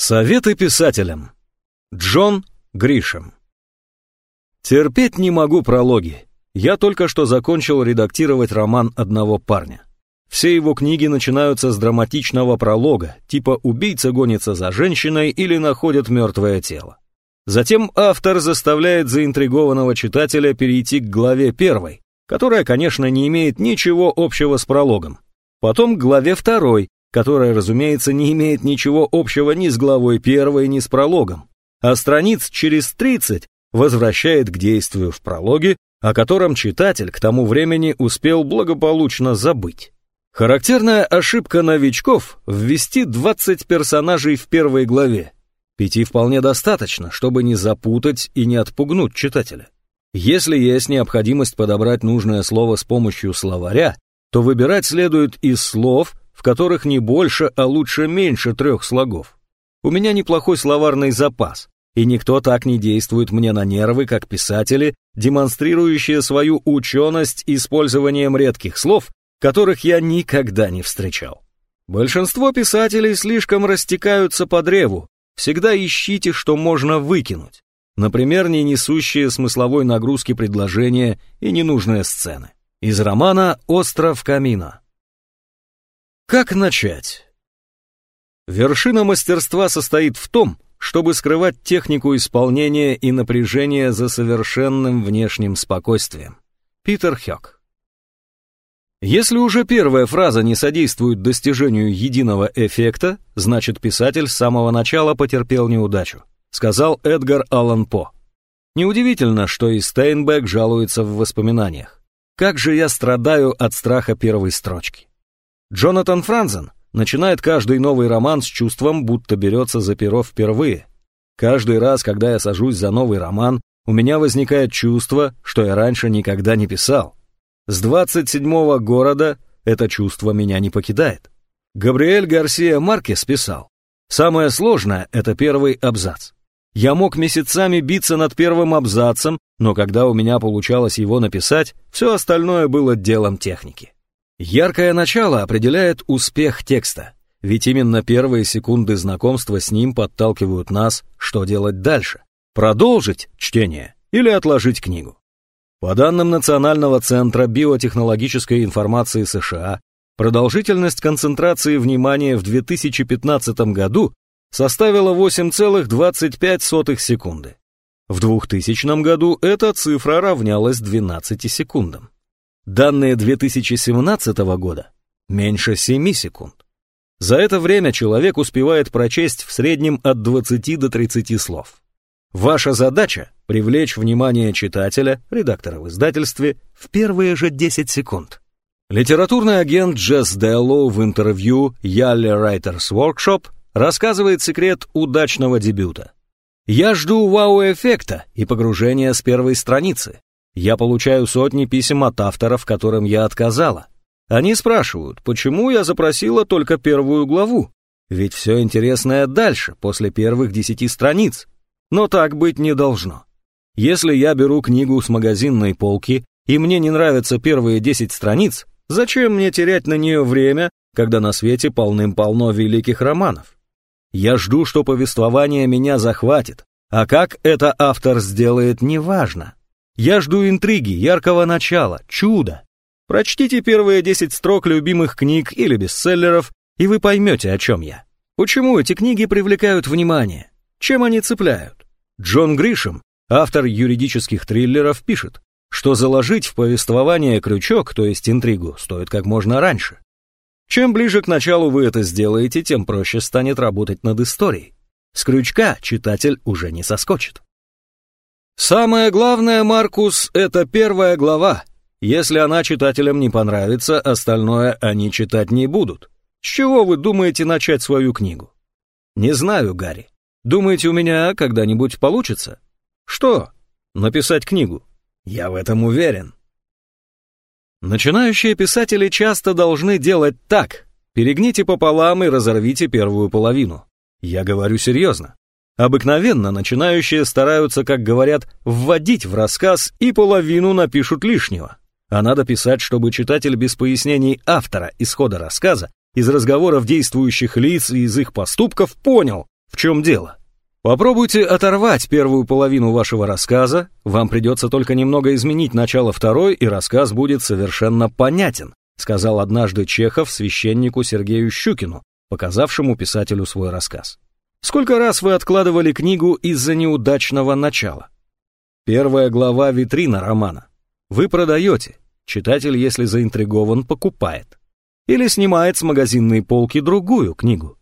Советы писателям. Джон Гришем. Терпеть не могу прологи. Я только что закончил редактировать роман одного парня. Все его книги начинаются с драматичного пролога, типа «Убийца гонится за женщиной» или «Находит мертвое тело». Затем автор заставляет заинтригованного читателя перейти к главе первой, которая, конечно, не имеет ничего общего с прологом. Потом к главе второй, которая, разумеется, не имеет ничего общего ни с главой первой, ни с прологом, а страниц через 30 возвращает к действию в прологе, о котором читатель к тому времени успел благополучно забыть. Характерная ошибка новичков – ввести 20 персонажей в первой главе. Пяти вполне достаточно, чтобы не запутать и не отпугнуть читателя. Если есть необходимость подобрать нужное слово с помощью словаря, то выбирать следует из слов, в которых не больше, а лучше меньше трех слогов. У меня неплохой словарный запас, и никто так не действует мне на нервы, как писатели, демонстрирующие свою ученость использованием редких слов, которых я никогда не встречал. Большинство писателей слишком растекаются по древу, всегда ищите, что можно выкинуть. Например, не несущие смысловой нагрузки предложения и ненужные сцены. Из романа «Остров камина». Как начать? Вершина мастерства состоит в том, чтобы скрывать технику исполнения и напряжение за совершенным внешним спокойствием. Питер Хёк. Если уже первая фраза не содействует достижению единого эффекта, значит писатель с самого начала потерпел неудачу, сказал Эдгар Аллан По. Неудивительно, что и Стейнбек жалуется в воспоминаниях. Как же я страдаю от страха первой строчки. Джонатан Франзен начинает каждый новый роман с чувством, будто берется за перо впервые. Каждый раз, когда я сажусь за новый роман, у меня возникает чувство, что я раньше никогда не писал. С 27-го города это чувство меня не покидает. Габриэль Гарсия Маркес писал, «Самое сложное — это первый абзац. Я мог месяцами биться над первым абзацем, но когда у меня получалось его написать, все остальное было делом техники. Яркое начало определяет успех текста, ведь именно первые секунды знакомства с ним подталкивают нас, что делать дальше. Продолжить чтение или отложить книгу. По данным Национального центра биотехнологической информации США, продолжительность концентрации внимания в 2015 году составила 8,25 секунды. В 2000 году эта цифра равнялась 12 секундам. Данные 2017 года меньше 7 секунд. За это время человек успевает прочесть в среднем от 20 до 30 слов. Ваша задача — привлечь внимание читателя, редактора в издательстве, в первые же 10 секунд. Литературный агент Джесс Деллоу в интервью Яlle Writers Workshop рассказывает секрет удачного дебюта. «Я жду вау-эффекта и погружения с первой страницы. Я получаю сотни писем от авторов, которым я отказала. Они спрашивают, почему я запросила только первую главу? Ведь все интересное дальше, после первых десяти страниц. Но так быть не должно. Если я беру книгу с магазинной полки, и мне не нравятся первые десять страниц, зачем мне терять на нее время, когда на свете полным-полно великих романов? Я жду, что повествование меня захватит, а как это автор сделает, неважно. Я жду интриги, яркого начала, чуда. Прочтите первые 10 строк любимых книг или бестселлеров, и вы поймете, о чем я. Почему эти книги привлекают внимание? Чем они цепляют? Джон Гришем, автор юридических триллеров, пишет, что заложить в повествование крючок, то есть интригу, стоит как можно раньше. Чем ближе к началу вы это сделаете, тем проще станет работать над историей. С крючка читатель уже не соскочит. Самое главное, Маркус, это первая глава. Если она читателям не понравится, остальное они читать не будут. С чего вы думаете начать свою книгу? Не знаю, Гарри. Думаете, у меня когда-нибудь получится? Что? Написать книгу? Я в этом уверен. Начинающие писатели часто должны делать так. Перегните пополам и разорвите первую половину. Я говорю серьезно. Обыкновенно начинающие стараются, как говорят, вводить в рассказ и половину напишут лишнего. А надо писать, чтобы читатель без пояснений автора исхода рассказа, из разговоров действующих лиц и из их поступков понял, В чем дело? Попробуйте оторвать первую половину вашего рассказа, вам придется только немного изменить начало второй, и рассказ будет совершенно понятен, сказал однажды Чехов священнику Сергею Щукину, показавшему писателю свой рассказ. Сколько раз вы откладывали книгу из-за неудачного начала? Первая глава витрина романа. Вы продаете, читатель, если заинтригован, покупает. Или снимает с магазинной полки другую книгу.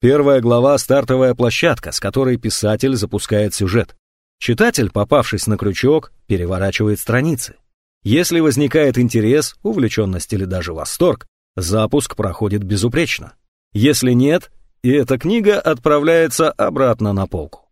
Первая глава — стартовая площадка, с которой писатель запускает сюжет. Читатель, попавшись на крючок, переворачивает страницы. Если возникает интерес, увлеченность или даже восторг, запуск проходит безупречно. Если нет, и эта книга отправляется обратно на полку.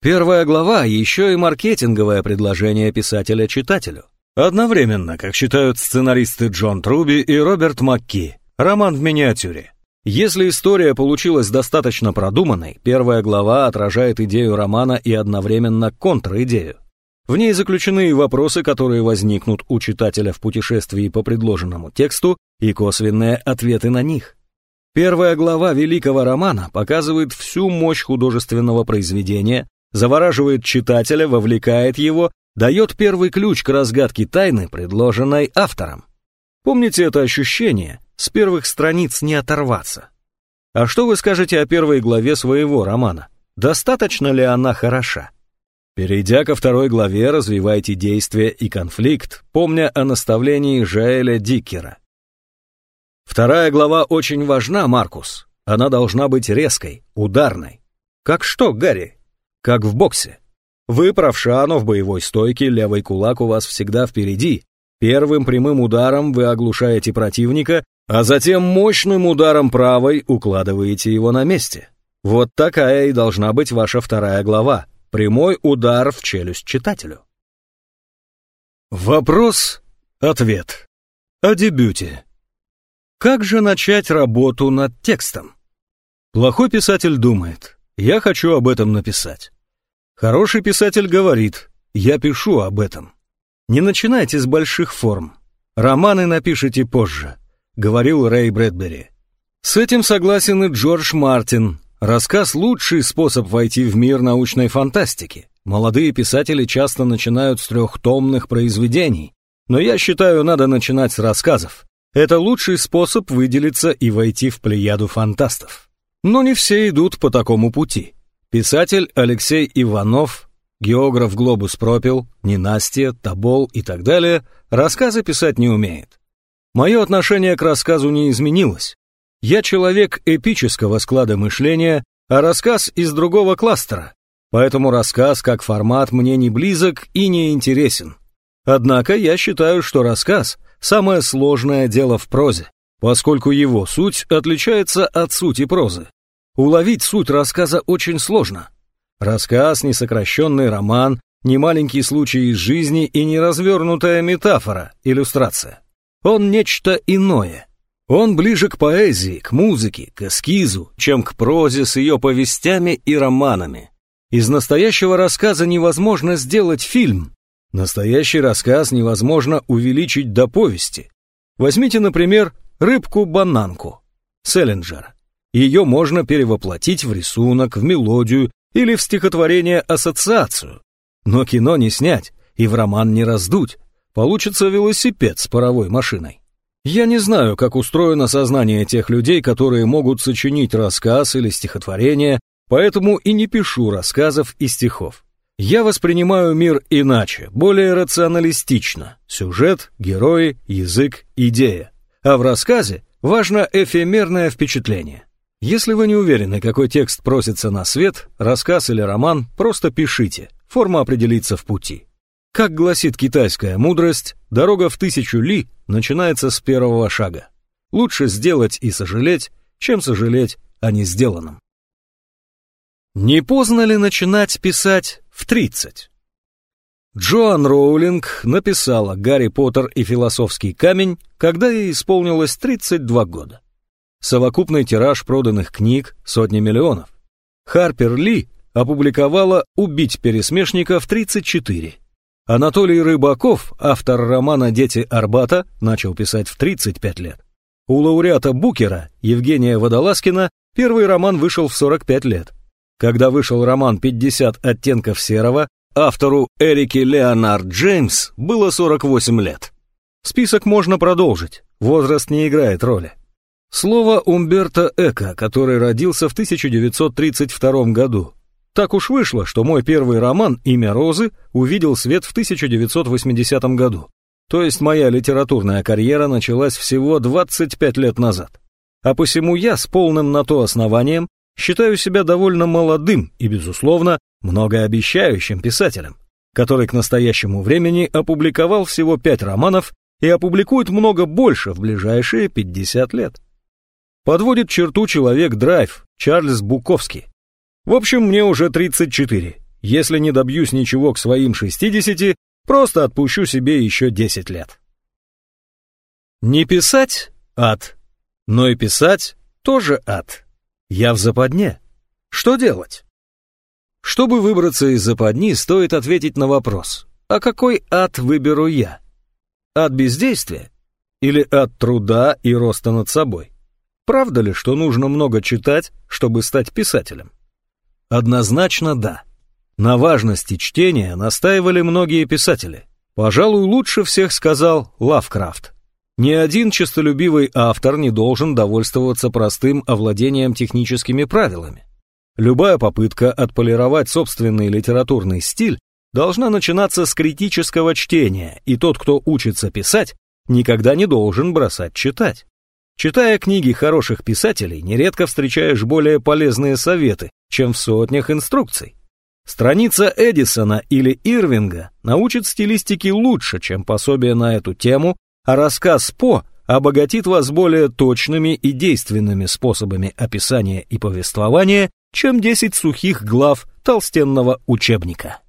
Первая глава еще и маркетинговое предложение писателя читателю. Одновременно, как считают сценаристы Джон Труби и Роберт Макки, роман в миниатюре. Если история получилась достаточно продуманной, первая глава отражает идею романа и одновременно контр-идею. В ней заключены вопросы, которые возникнут у читателя в путешествии по предложенному тексту, и косвенные ответы на них. Первая глава великого романа показывает всю мощь художественного произведения, завораживает читателя, вовлекает его, дает первый ключ к разгадке тайны, предложенной автором. Помните это ощущение, с первых страниц не оторваться. А что вы скажете о первой главе своего романа? Достаточно ли она хороша? Перейдя ко второй главе, развивайте действие и конфликт, помня о наставлении Жаэля Диккера. Вторая глава очень важна, Маркус. Она должна быть резкой, ударной. Как что, Гарри? Как в боксе. Вы правша, но в боевой стойке левый кулак у вас всегда впереди. Первым прямым ударом вы оглушаете противника, а затем мощным ударом правой укладываете его на месте. Вот такая и должна быть ваша вторая глава. Прямой удар в челюсть читателю. Вопрос-ответ. О дебюте. Как же начать работу над текстом? Плохой писатель думает, я хочу об этом написать. Хороший писатель говорит, я пишу об этом. Не начинайте с больших форм. Романы напишите позже говорил Рэй Брэдбери. С этим согласен и Джордж Мартин. Рассказ – лучший способ войти в мир научной фантастики. Молодые писатели часто начинают с трехтомных произведений, но я считаю, надо начинать с рассказов. Это лучший способ выделиться и войти в плеяду фантастов. Но не все идут по такому пути. Писатель Алексей Иванов, географ Глобус пропил, Ненастье, Табол и так далее рассказы писать не умеет. Мое отношение к рассказу не изменилось. Я человек эпического склада мышления, а рассказ из другого кластера, поэтому рассказ как формат мне не близок и не интересен. Однако я считаю, что рассказ – самое сложное дело в прозе, поскольку его суть отличается от сути прозы. Уловить суть рассказа очень сложно. Рассказ – не сокращенный роман, не маленький случай из жизни и не развернутая метафора, иллюстрация. Он нечто иное. Он ближе к поэзии, к музыке, к эскизу, чем к прозе с ее повестями и романами. Из настоящего рассказа невозможно сделать фильм. Настоящий рассказ невозможно увеличить до повести. Возьмите, например, «Рыбку-бананку» Селлинджера. Ее можно перевоплотить в рисунок, в мелодию или в стихотворение-ассоциацию. Но кино не снять и в роман не раздуть, Получится велосипед с паровой машиной. Я не знаю, как устроено сознание тех людей, которые могут сочинить рассказ или стихотворение, поэтому и не пишу рассказов и стихов. Я воспринимаю мир иначе, более рационалистично. Сюжет, герои, язык, идея. А в рассказе важно эфемерное впечатление. Если вы не уверены, какой текст просится на свет, рассказ или роман, просто пишите, форма определится в пути. Как гласит китайская мудрость, дорога в тысячу ли начинается с первого шага. Лучше сделать и сожалеть, чем сожалеть о не сделанном. Не поздно ли начинать писать в 30? Джоан Роулинг написала «Гарри Поттер и философский камень», когда ей исполнилось 32 года. Совокупный тираж проданных книг – сотни миллионов. Харпер Ли опубликовала «Убить пересмешника» в 34 Анатолий Рыбаков, автор романа «Дети Арбата», начал писать в 35 лет. У лауреата Букера, Евгения Водолазкина, первый роман вышел в 45 лет. Когда вышел роман «50 оттенков серого», автору Эрике Леонард Джеймс было 48 лет. Список можно продолжить, возраст не играет роли. Слово Умберто Эко, который родился в 1932 году. Так уж вышло, что мой первый роман «Имя Розы» увидел свет в 1980 году. То есть моя литературная карьера началась всего 25 лет назад. А посему я с полным на то основанием считаю себя довольно молодым и, безусловно, многообещающим писателем, который к настоящему времени опубликовал всего пять романов и опубликует много больше в ближайшие 50 лет. Подводит черту человек-драйв Чарльз Буковский. В общем, мне уже 34. Если не добьюсь ничего к своим 60, просто отпущу себе еще 10 лет. Не писать — ад. Но и писать — тоже ад. Я в западне. Что делать? Чтобы выбраться из западни, стоит ответить на вопрос. А какой ад выберу я? Ад бездействия? Или ад труда и роста над собой? Правда ли, что нужно много читать, чтобы стать писателем? Однозначно да. На важности чтения настаивали многие писатели. Пожалуй, лучше всех сказал Лавкрафт. Ни один честолюбивый автор не должен довольствоваться простым овладением техническими правилами. Любая попытка отполировать собственный литературный стиль должна начинаться с критического чтения, и тот, кто учится писать, никогда не должен бросать читать. Читая книги хороших писателей, нередко встречаешь более полезные советы, чем в сотнях инструкций. Страница Эдисона или Ирвинга научит стилистике лучше, чем пособие на эту тему, а рассказ По обогатит вас более точными и действенными способами описания и повествования, чем 10 сухих глав толстенного учебника.